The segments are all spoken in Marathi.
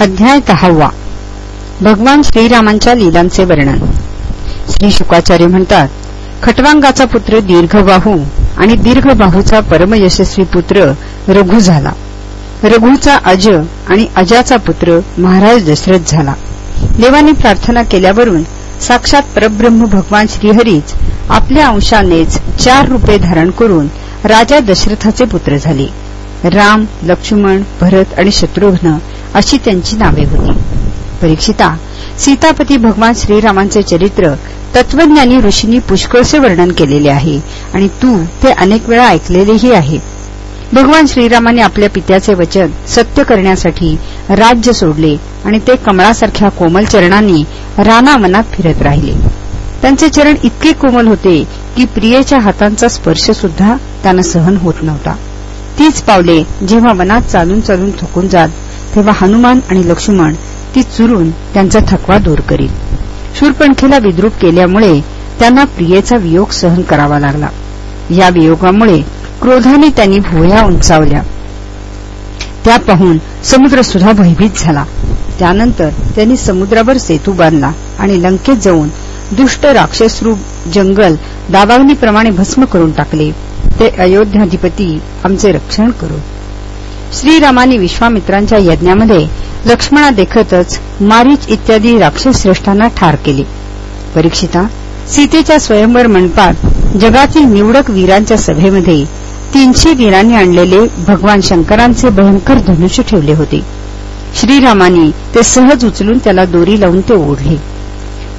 अध्याय दहावा. भगवान श्रीरामांच्या लीलांचे वर्णन. श्री शुकाचार्य म्हणतात खटवांगाचा पुत्र दीर्घबाहू आणि दीर्घबाहूचा परमयशस्वी पुत्र रघु झाला. रघुचा अज आणि अजाचा पुत्र महाराज दशरथ झाला. देवाने प्रार्थना केल्यावरून साक्षात परब्रह्म भगवान श्रीहरीच आपल्या अंशानेच चार रूपे धारण करून राजा दशरथाचे पुत्र झाले. राम लक्ष्मण भरत आणि शत्रुघ्न अशी त्यांची नावे होती. परीक्षिता सीतापती भगवान श्रीरामांचे चरित्र तत्वज्ञानी ऋषींनी पुष्कळसे वर्णन केलेले आहे आणि तू ते अनेक वेळा ऐकलेलेही आहे. भगवान श्रीरामाने आपल्या पित्याचे वचन सत्य करण्यासाठी राज्य सोडले आणि ते कमळासारख्या कोमल चरणांनी रानावनात फिरत राहिले. त्यांचे चरण इतके कोमल होते की प्रियेच्या हातांचा स्पर्श सुद्धा त्यांना सहन होत नव्हता. तीच पावले जेव्हा मनात चालून चालून थकून जात तेव्हा हनुमान आणि लक्ष्मण ती चुरून त्यांचा थकवा दूर करीत. शूरपणखीला विद्रूप केल्यामुळे त्यांना प्रियेचा वियोग सहन करावा लागला. या वियोगामुळे क्रोधाने त्यांनी भुवया उंचावल्या. त्या पाहून समुद्र सुद्धा भयभीत झाला. त्यानंतर त्यांनी समुद्रावर सेतू बांधला आणि लंकेत जाऊन दुष्ट राक्षसरूप जंगल दाबावणीप्रमाणे भस्म करून टाकले. ते अयोध्याधिपती आमचे रक्षण करू श्रीरामाने विश्वामित्रांच्या यज्ञामध्ये लक्ष्मणा देखतच मारीच इत्यादी राक्षसश्रेष्ठांना ठार केले. परीक्षिता सीतेच्या स्वयंवर मंडपात जगातील निवडक वीरांच्या सभेमध्ये तीनशे वीरांनी आणलेले भगवान शंकरांचे भयंकर धनुष्य ठेवले होते. श्रीरामाने ते सहज उचलून त्याला दोरी लावून ते ओढले.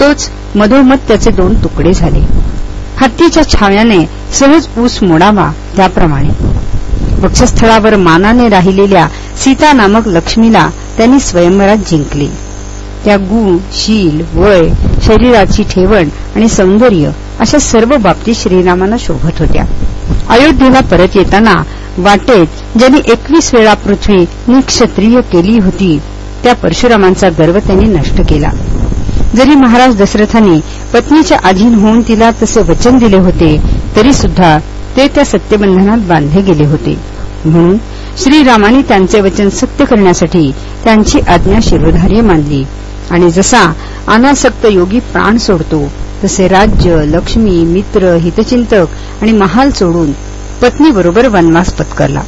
तोच मधोमध त्याचे दोन तुकडे झाले. हत्तीच्या छाव्याने सहज ऊस मोडावा त्याप्रमाणे वक्षस्थळावर मानाने राहिलेल्या सीता नामक लक्ष्मीला त्यांनी स्वयंवरात जिंकले. त्या गुण शील वय शरीराची ठेवण आणि सौंदर्य अशा सर्व बाबतीत श्रीरामांना शोभत होत्या. अयोध्येला परत येताना वाटेत ज्यांनी एकवीस वेळा पृथ्वी निक्षत्रिय केली होती त्या परशुरामांचा गर्व त्यांनी नष्ट केला. जरी महाराज दशरथांनी पत्नीच्या अधीन होऊन तिला तसे वचन दिले होते तरी सुद्धा ते त्या सत्यबंधनात बांधले गेले होते. म्हणून श्रीरामाने त्यांचे वचन सत्य करण्यासाठी त्यांची आज्ञा शिरोधार्य मानली. आणि जसा अनासक्त योगी प्राण सोडतो तसे राज्य लक्ष्मी मित्र हितचिंतक आणि महाल सोडून पत्नीबरोबर वनवास पत्करला.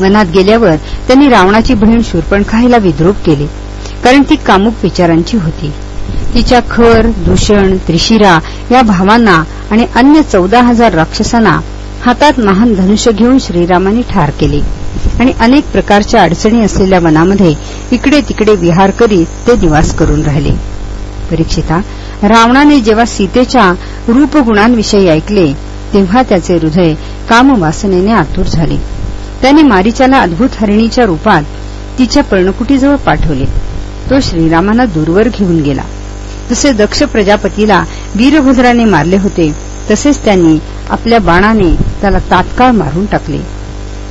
वनात गेल्यावर त्यांनी रावणाची बहीण शूरपणखाईला विद्रूप केले कारण ती कामुक विचारांची होती. तिच्या खर दूषण त्रिशिरा या भावांना आणि अन्य चौदा हजार राक्षसांना हातात महान धनुष्य घेऊन श्रीरामांनी ठार केले. आणि अनेक प्रकारच्या अडचणी असलेल्या वनामध्ये इकडे तिकडे विहार करीत ते निवास करून राहिले. परीक्षिता रावणाने जेव्हा सीतेच्या रूपगुणांविषयी ऐकले तेव्हा त्याचे हृदय कामवासनेने आतुर झाले. त्याने मारिचाला अद्भुत हरिणीच्या रूपात तिच्या पर्णकुटीजवळ पाठवले. तो श्रीरामांना दूरवर घेऊन गेला. जसे दक्ष प्रजापतीला वीरभद्राने मारले होते. तसेच त्यांनी आपल्या बाणाने त्याला तात्काळ मारून टाकले.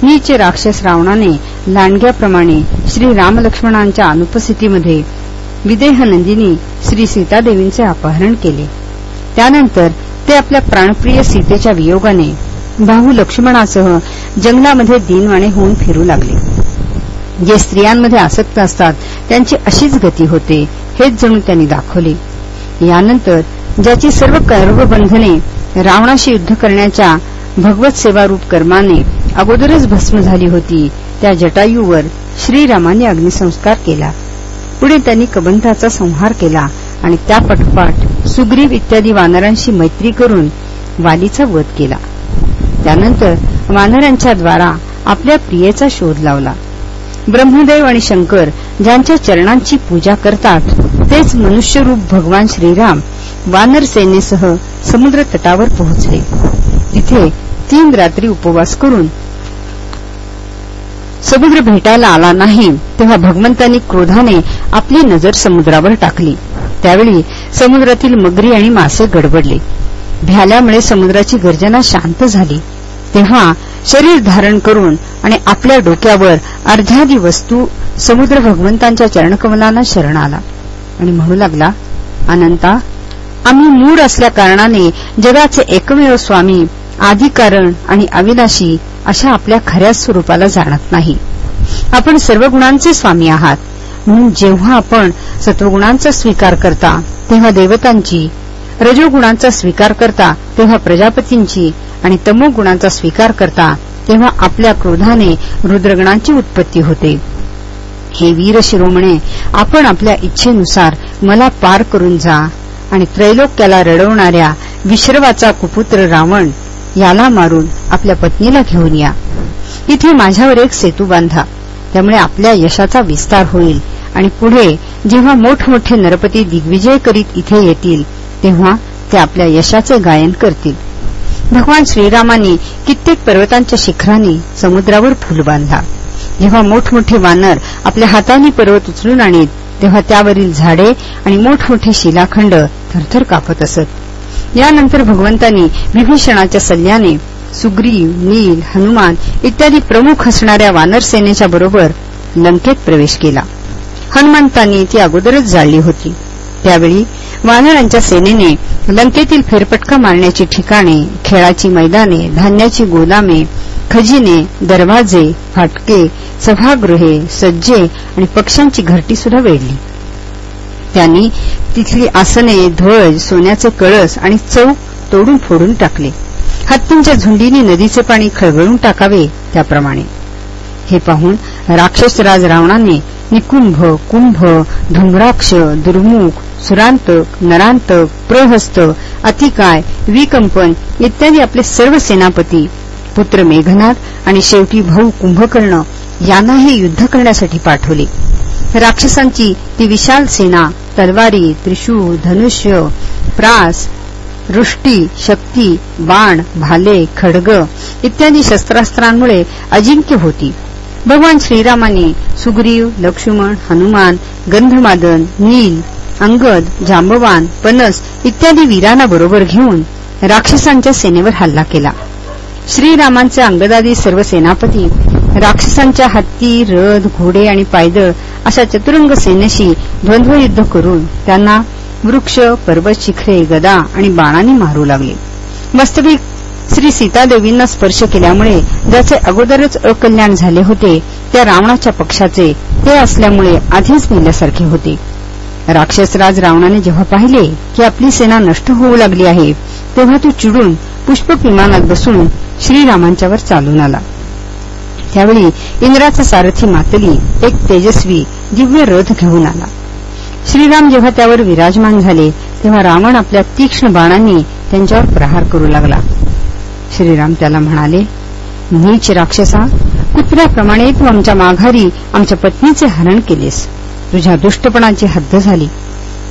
नीच राक्षस रावणाने लांडग्याप्रमाणे श्री रामलक्ष्मणांच्या अनुपस्थितीमध्ये विदेहनंदिनी श्री सीतादेवींचे अपहरण केले. त्यानंतर ते आपल्या प्राणप्रिय सीतेच्या वियोगाने भाऊ लक्ष्मणासह जंगलामध्ये दिनवाणे होऊन फिरू लागले. जे स्त्रियांमध्ये आसक्त असतात त्यांची अशीच गती होते हेच जणू त्यांनी दाखवले. यानंतर ज्याची सर्व कर्मबंधने रावणाशी युद्ध करण्याच्या भगवत सेवारूप कर्माने अगोदरच भस्म झाली होती त्या जटायूवर श्रीरामाने अग्निसंस्कार केला. पुढे त्यांनी कबंधाचा संहार केला आणि त्या पटपाट सुग्रीव इत्यादी वानरांशी मैत्री करून वालीचा वध केला. त्यानंतर वानरांच्या द्वारा आपल्या प्रियेचा शोध लावला. ब्रह्मदेव आणि शंकर ज्यांच्या चरणांची पूजा करतात तेच मनुष्यरूप भगवान श्रीराम वानर सेनेसह समुद्र तटावर पोहोचले. तिथे तीन रात्री उपवास करून समुद्र भेटायला आला नाही तेव्हा भगवंतांनी क्रोधाने आपली नजर समुद्रावर टाकली. त्यावेळी समुद्रातील मगरी आणि मासे गडबडले. भ्याल्यामुळे समुद्राची गर्जना शांत झाली. तेव्हा शरीर धारण करून आणि आपल्या डोक्यावर अर्ध्यादी वस्तू समुद्र भगवंतांच्या चरणकमलांना शरण आला आणि म्हणू लागला अनंता आम्ही मूड असल्या कारणाने जगाचे एकमेव स्वामी आदिकारण आणि अविनाशी अशा आपल्या खऱ्या स्वरूपाला जाणत नाही. आपण सर्व गुणांचे स्वामी आहात. म्हणून जेव्हा आपण सत्वगुणांचा स्वीकार करता तेव्हा देवतांची रजोगुणांचा स्वीकार करता तेव्हा प्रजापतींची आणि तमोगुणांचा स्वीकार करता तेव्हा आपल्या क्रोधाने रुद्रगणांची उत्पत्ती होते. हे वीर शिरोमणे आपण आपल्या इच्छेनुसार मला पार करून जा आणि त्रैलोक्याला रडवणाऱ्या विश्रवाचा कुपुत्र रावण याला मारून आपल्या पत्नीला घेऊन या. इथे माझ्यावर एक सेतू बांधा. त्यामुळे आपल्या यशाचा विस्तार होईल आणि पुढे जेव्हा मोठमोठे नरपती दिग्विजय करीत इथे येतील तेव्हा ते आपल्या यशाचे गायन करतील. भगवान श्रीरामांनी कित्येक पर्वतांच्या शिखरांनी समुद्रावर फुल बांधला. जेव्हा मोठमोठे वानर आपल्या हाताने पर्वत उचलून आणीत तेव्हा त्यावरील झाडे आणि मोठमोठे शिलाखंड थरथर कापत असत. यानंतर भगवंतांनी विभीषणाच्या सल्ल्याने सुग्रीव नील हनुमान इत्यादी प्रमुख असणाऱ्या वानर सेनेच्या बरोबर लंकेत प्रवेश केला. हनुमंतांनी ती अगोदरच जाळली होती. त्यावेळी वानरांच्या सेनेने लंकेतील फेरपटका मारण्याची ठिकाणे खेळाची मैदाने धान्याची गोदामे खजिने दरवाजे फाटके सभागृहे सज्जे आणि पक्ष्यांची घरटी सुद्धा वेढली. त्यांनी तिथली आसने ध्वज सोन्याचे कळस आणि चौक तोडून फोडून टाकले. हत्तींच्या झुंडीने नदीचे पाणी खळगळून टाकावे त्याप्रमाणे. हे पाहून राक्षसराज रावणाने निकुंभ कुंभ धुम्राक्ष दुर्मुख सुरांतक नरांतक प्रहस्त अतिकाय विकंपन इत्यादी आपले सर्व सेनापती पुत्र मेघनाथ आणि शेवटी भाऊ कुंभकर्ण यांनाही युद्ध करण्यासाठी पाठवले. राक्षसांची ती विशाल सेना तलवारी त्रिशूळ धनुष्य प्रास वृष्टी शक्ती बाण भाले खडग इत्यादी शस्त्रास्त्रांमुळे अजिंक्य होती. भगवान श्रीरामाने सुग्रीव लक्ष्मण हनुमान गंधमादन नील अंगद जांबवान पनस इत्यादी वीरांना बरोबर घेऊन राक्षसांच्या सेनेवर हल्ला केला. श्रीरामांचे अंगदादी सर्व सेनापती राक्षसांच्या हत्ती रथ घोडे आणि पायदळ अशा चतुरंग सेनेशी द्वंद्वयुद्ध करून त्यांना वृक्ष पर्वत शिखरे गदा आणि बाणांनी मारू लागले. वास्तविक श्री सीतादेवींना स्पर्श केल्यामुळे ज्याचे अगोदरच अकल्याण झाले होते त्या रावणाच्या पक्षाचे ते असल्यामुळे आधीच मेल्यासारखे होते. राक्षसराज रावणाने जेव्हा पाहिले की आपली सेना नष्ट होऊ लागली आहे तेव्हा तो चिडून पुष्प विमानात बसून श्रीरामांच्यावर चालून आला. त्यावेळी इंद्राचा सारथी मातली एक तेजस्वी दिव्य रथ घेऊन आला. श्रीराम जेव्हा त्यावर विराजमान झाले तेव्हा रावण आपल्या तीक्ष्ण बाणांनी त्यांच्यावर प्रहार करू लागला. श्रीराम त्याला म्हणाले नीच राक्षसा कुत्र्याप्रमाणे तू आमच्या माघारी आमच्या पत्नीचे हरण केलेस. तुझ्या दुष्टपणाची हद्द झाली.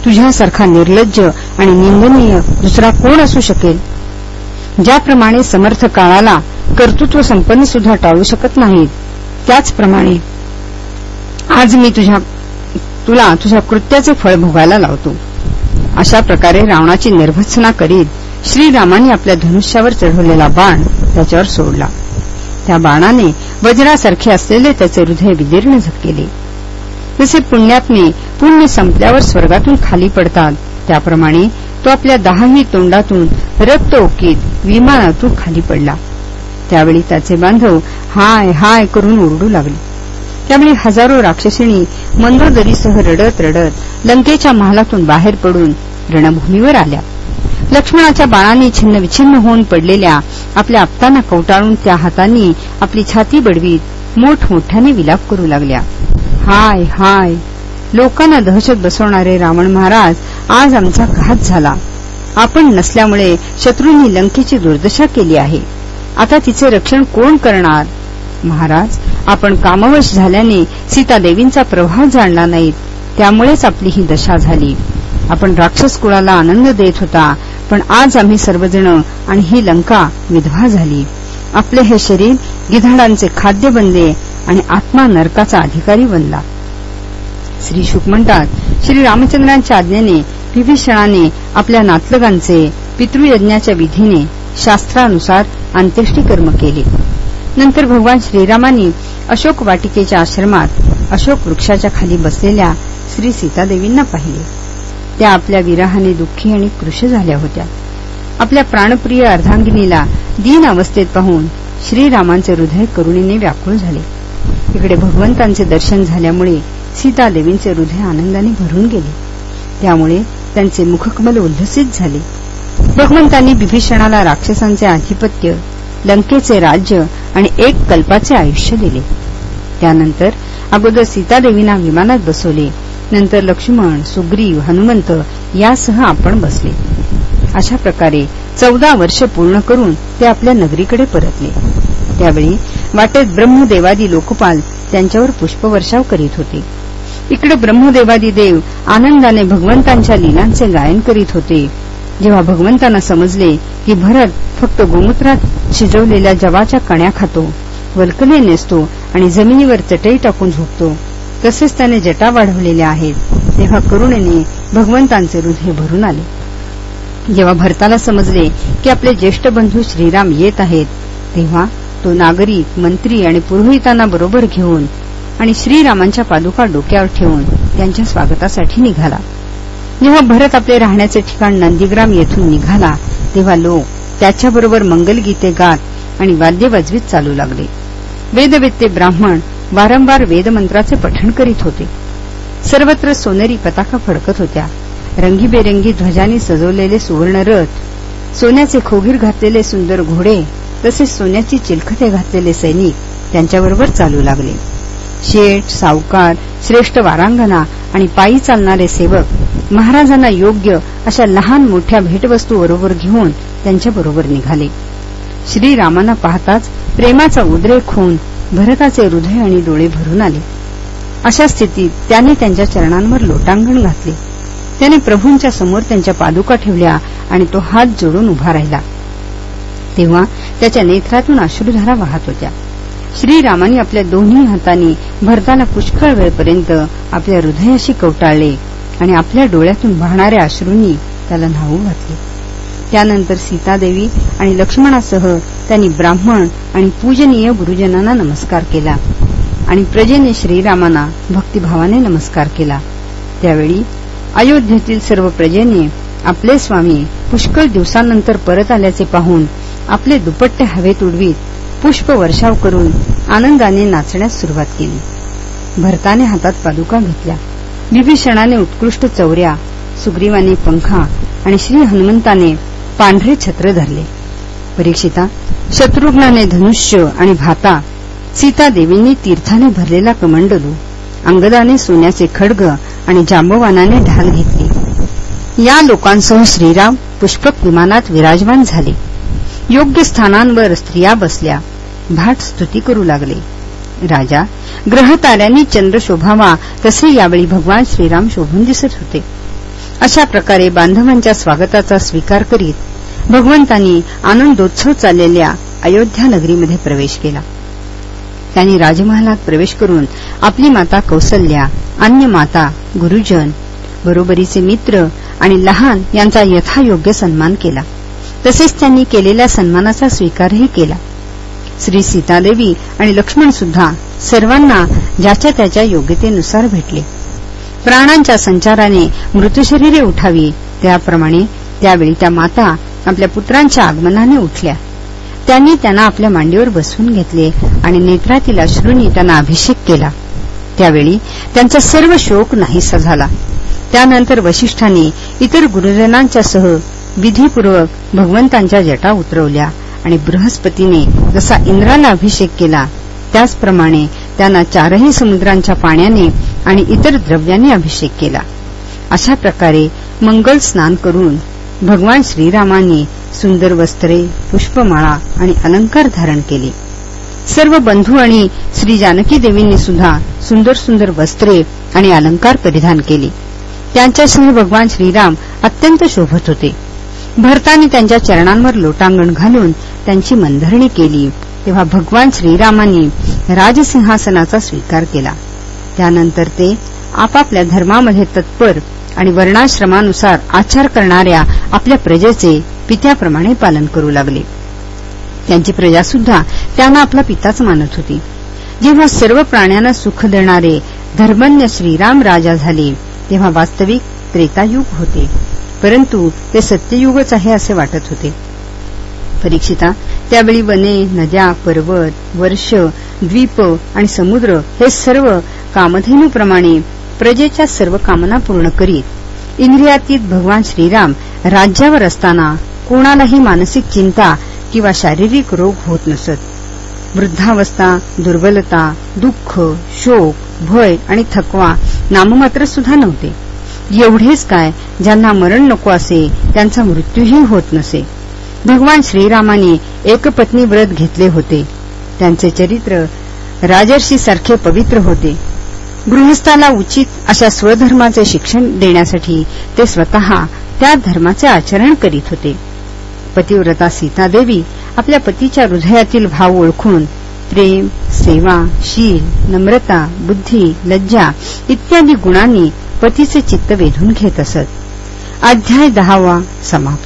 तुझ्यासारखा निर्लज्ज आणि निंदनीय दुसरा कोण असू शकेल? ज्याप्रमाणे समर्थ काळाला कर्तृत्व संपन्न सुद्धा टाळू शकत नाहीत त्याचप्रमाणे आज मी तुझ्या तुला तुझ्या कृत्याचे फळ भोगायला लावतो. अशा प्रकारे रावणाची निर्भत्सना करीत श्रीरामाने आपल्या धनुष्यावर चढवलेला बाण त्याच्यावर सोडला. त्या बाणाने वज्रासारखे असलेले त्याचे हृदय विदीर्ण केले जसे पुण्यात्मे पुण्य संपल्यावर स्वर्गातून खाली पडतात त्याप्रमाणे तो आपल्या दहाही तोंडातून रक्त ओकीत विमानातून खाली पडला. त्यावेळी त्याचे बांधव हाय हाय करून ओरडू लागले. त्यावेळी हजारो राक्षसिणी मंदोदरीसह रडत रडत लंकेच्या महालातून बाहेर पडून रणभूमीवर आल्या. लक्ष्मणाच्या बाळाने छिन्न विछिन्न होऊन पडलेल्या आपल्या आपताना कवटाळून त्या हातांनी आपली छाती बडवीत मोठमोठ्याने विलाप करू लागल्या. हाय हाय. लोकांना दहशत बसवणारे रावण महाराज आज आमचा घात झाला. आपण नसल्यामुळे शत्रूंनी लंकेची दुर्दशा केली आहे. आता तिचे रक्षण कोण करणार? महाराज आपण कामवश झाल्याने सीतादेवींचा प्रभाव जाणला नाहीत. त्यामुळेच आपली ही दशा झाली. आपण राक्षस कुळाला आनंद देत होता. पण आज आम्ही सर्वजण आणि ही लंका विधवा झाली. आपले हे शरीर गिधाडांचे खाद्य बनले आणि आत्मा नरकाचा अधिकारी बनला. श्री शुक म्हणतात श्री रामचंद्रांच्या आज्ञेने विभीषणाने आपल्या नातलगांचे पितृयज्ञाच्या विधीने शास्त्रानुसार अंत्येष्टीकर्म केले. नंतर भगवान श्रीरामांनी अशोक वाटिकेच्या आश्रमात अशोक वृक्षाच्या खाली बसलेल्या श्री सीतादेवींना पाहिले. त्या आपल्या विराहाने दुःखी आणि कृश झाल्या होत्या. आपल्या प्राणप्रिय अर्धांगिनीला दीन अवस्थेत पाहून श्रीरामांचे हृदय करुणीने व्याकुळ झाले. इकडे भगवंतांचे दर्शन झाल्यामुळे सीतादेवींचे हृदय आनंदाने भरून गेले. त्यामुळे त्यांचे मुखकमल उल्लसित झाले. भगवंतांनी विभीषणाला राक्षसांचे आधिपत्य लंकेचे राज्य आणि एक कल्पाचे आयुष्य दिले. त्यानंतर अगोदर सीतादेवींना विमानात बसवले. नंतर लक्ष्मण सुग्रीव हनुमंत यासह आपण बसले. अशा प्रकारे चौदा वर्ष पूर्ण करून ते आपल्या नगरीकडे परतले. त्यावेळी वाटेत ब्रह्मदेवादी लोकपाल त्यांच्यावर पुष्पवर्षाव करीत होते. इकडे ब्रह्मदेवादी देव आनंदाने भगवंतांच्या लीलांचे गायन करीत होते. जेव्हा भगवंतांना समजले की भरत फक्त गोमूत्रात शिजवलेल्या जवाच्या कण्या खातो वल्कले नेसतो आणि जमिनीवर चटई टाकून झोपतो तसेच त्याने जटा वाढवलेल्या आहेत. तेव्हा करुणेने भगवंतांचे हृदय भरून आले. जेव्हा भरताला समजले की आपले ज्येष्ठ बंधू श्रीराम येत आहेत तेव्हा तो नागरिक मंत्री आणि पुरोहितांना बरोबर घेऊन आणि श्रीरामांच्या पादुका डोक्यावर ठेवून त्यांच्या स्वागतासाठी निघाला. जेव्हा भरत आपले राहण्याचे ठिकाण नंदीग्राम येथून निघाला तेव्हा लोक त्याच्याबरोबर मंगलगीते गात आणि वाद्य वाजवीत चालू लागले. वेदवेत्ते ब्राह्मण वारंवार वेदमंत्राचे पठण करीत होते. सर्वत्र सोनेरी पताका फडकत होत्या. रंगीबेरंगी ध्वजांनी सजवलेले सुवर्ण रथ सोन्याचे खोगीर घातलेले सुंदर घोडे तसेच सोन्याची चिलखते घातलेले सैनिक त्यांच्याबरोबर चालू लागले. शेठ सावकार श्रेष्ठ वारांगणा आणि पायी चालणारे सेवक महाराजांना योग्य अशा लहान मोठ्या भेटवस्तू बरोबर घेऊन त्यांच्याबरोबर निघाले. श्रीरामांना पाहताच प्रेमाचा उद्रेक होऊन भरताचे हृदय आणि डोळे भरून आले. अशा स्थितीत त्याने त्यांच्या चरणांवर लोटांगण घातले. त्याने प्रभूंच्या समोर त्यांच्या पादुका ठेवल्या आणि तो हात जोडून उभा राहिला. तेव्हा त्याच्या नेत्रातून अश्रुधारा वाहत होत्या. श्रीरामाने आपल्या दोन्ही हातांनी भरताला पुष्कळ वेळपर्यंत आपल्या हृदयाशी कवटाळले आणि आपल्या डोळ्यातून वाहणाऱ्या अश्रूंनी त्याला न्हावू घातले. त्यानंतर सीतादेवी आणि लक्ष्मणासह त्यांनी ब्राह्मण आणि पूजनीय गुरुजनांना नमस्कार केला आणि प्रजेने श्रीरामांना भक्तिभावाने नमस्कार केला. त्यावेळी अयोध्येतील सर्व प्रजेने आपले स्वामी पुष्कळ दिवसांनंतर परत आल्याचे पाहून आपले दुपट्टे हवेत उडवीत पुष्प वर्षाव करून आनंदाने नाचण्यास सुरुवात केली. भरताने हातात पादुका घेतल्या. विभीषणाने उत्कृष्ट चौऱ्या सुग्रीवाने पंखा आणि श्री हनुमंताने पांढरे छत्र धरले. परीक्षिता शत्रुघ्नाने धनुष्य आणि भाता सीतादेवींनी तीर्थाने भरलेला कमंडलू अंगदाने सोन्याचे खडग आणि जांबवानाने ढाल घेतली. या लोकांसह श्रीराम पुष्पक विमानात विराजमान झाले. योग्य स्थानांवर स्त्रिया बसल्या. भाट स्तुती करू लागले. राजा ग्रहताऱ्यांनी चंद्र शोभावा तसे यावेळी भगवान श्रीराम शोभून दिसत होते. अशा प्रकारे बांधवांच्या स्वागताचा स्वीकार करीत भगवंतांनी आनंदोत्सव चाललेल्या अयोध्या नगरीमध्ये प्रवेश केला. त्यांनी राजमहालात प्रवेश करून आपली माता कौसल्या अन्य माता गुरुजन बरोबरीचे मित्र आणि लहान यांचा यथायोग्य सन्मान केला. तसेच त्यांनी केलेल्या सन्मानाचा स्वीकारही केला. श्री सीतादेवी आणि लक्ष्मण सुद्धा सर्वांना ज्याच्या त्याच्या योग्यतेनुसार भेटले. प्राणांच्या संचाराने मृतशरीरे उठावी त्याप्रमाणे त्यावेळी त्या माता आपल्या पुत्रांच्या आगमनाने उठल्या. त्यांनी त्यांना आपल्या मांडीवर बसवून घेतले आणि नेत्रातील अश्रूंनी त्यांना अभिषेक केला. त्यावेळी त्यांचा सर्व शोक नाहीसा झाला. त्यानंतर वशिष्ठांनी इतर गुरुजनांच्या सह विधीपूर्वक भगवंतांच्या जटा उतरवल्या आणि बृहस्पतीने जसा इंद्राला अभिषेक केला त्याचप्रमाणे त्यांना चारही समुद्रांच्या पाण्याने आणि इतर द्रव्यांनी अभिषेक केला. अशा प्रकारे मंगल स्नान करून भगवान श्रीरामांनी सुंदर वस्त्रे पुष्पमाळा आणि अलंकार धारण केले. सर्व बंधू आणि श्री जानकी देवींनी सुद्धा सुंदर सुंदर वस्त्रे आणि अलंकार परिधान केले. त्यांच्यासह भगवान श्रीराम अत्यंत शोभत होते. भरताने त्यांच्या चरणांवर लोटांगण घालून त्यांची मंधरणी केली तेव्हा भगवान श्रीरामांनी राजसिंहासनाचा स्वीकार केला. त्यानंतर ते आपापल्या धर्मामध्ये तत्पर आणि वर्णाश्रमानुसार आचार करणाऱ्या आपल्या प्रजेचे पित्याप्रमाणे पालन करू लागले. त्यांची प्रजासुद्धा त्यांना आपला पिताच मानत होती. जेव्हा सर्व प्राण्यांना सुख देणारे धर्मन्य श्रीराम राजा झाले तेव्हा वास्तविक त्रेतायुग होते. परंतु ते सत्ययुगच आहे असे वाटत होते. परीक्षिता त्यावेळी वने नद्या पर्वत वर्ष द्वीप आणि समुद्र हे सर्व कामधेनूप्रमाणे प्रजेच्या सर्व कामना पूर्ण करीत इंद्रियातीत भगवान श्रीराम राज्यावर असताना कोणालाही मानसिक चिंता किंवा शारीरिक रोग होत नसत. वृद्धावस्था दुर्बलता दुःख शोक भय आणि थकवा नाममात्र सुद्धा नव्हते. एवढेच काय ज्यांना मरण नको असे त्यांचा मृत्यूही होत नसे. भगवान श्रीरामाने एकपत्नी व्रत घेतले होते. त्यांचे चरित्र राजर्षीसारखे पवित्र होते. गृहस्थाला उचित अशा स्वधर्माचे शिक्षण देण्यासाठी ते स्वतः त्या धर्माचे आचरण करीत होते. पतिव्रता सीतादेवी आपल्या पतीच्या हृदयातील भाव ओळखून प्रेम सेवा शील नम्रता बुद्धी लज्जा इत्यादी गुणांनी पतीचे चित्त वेधून घेत असत. अध्याय दहावा समाप्त.